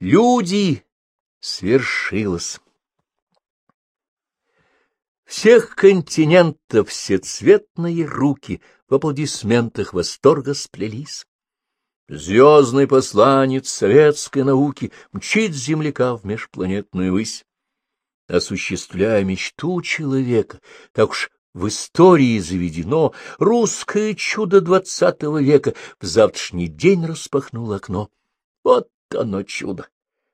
Люди свершилось. Всех континентов всецветные руки в аплодисментах восторга сплелись. Звездный посланец советской науки мчит земляка в межпланетную высь. Осуществляя мечту человека, так уж в истории заведено, русское чудо двадцатого века в завтрашний день распахнуло окно. Вот оно чудо!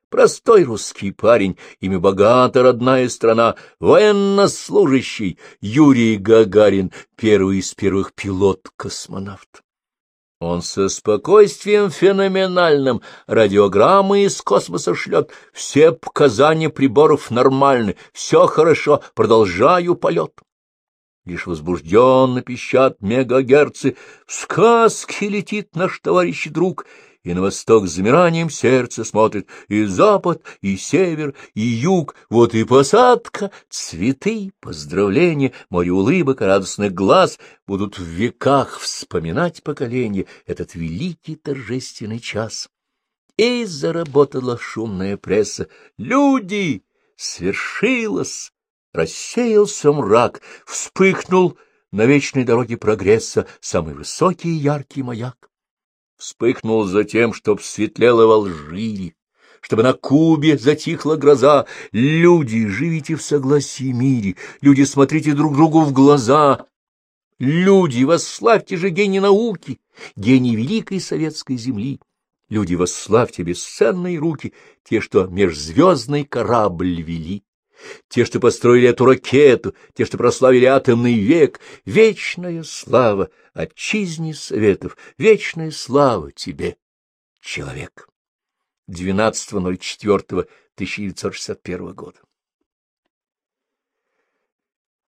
Простой русский парень, имя богата родная страна, военнослужащий Юрий Гагарин, первый из первых пилот-космонавт. Он со спокойствием феноменальным радиограммы из космоса шлет. Все показания приборов нормальны, все хорошо, продолжаю полет. Лишь возбужденно пищат мегагерцы. В сказке летит наш товарищ друг, и на восток с замиранием сердца смотрит и запад, и север, и юг. Вот и посадка, цветы, поздравления, море улыбок радостных глаз будут в веках вспоминать поколение этот великий торжественный час. И заработала шумная пресса. Люди! Свершилось! Рассеялся мрак, вспыхнул на вечной дороге прогресса самый высокий и яркий маяк вспыхнул за тем, чтоб светлело в Алжире, чтобы на Кубе затихла гроза. Люди, живите в согласии мире, люди, смотрите друг другу в глаза. Люди, восславьте же гений науки, гений великой советской земли. Люди, восславьте бесценные руки, те, что межзвездный корабль вели. Те, что построили эту ракету, те, что прославили атомный век, вечная слава отчизне советов, вечная слава тебе, человек. 12.04.1961 года.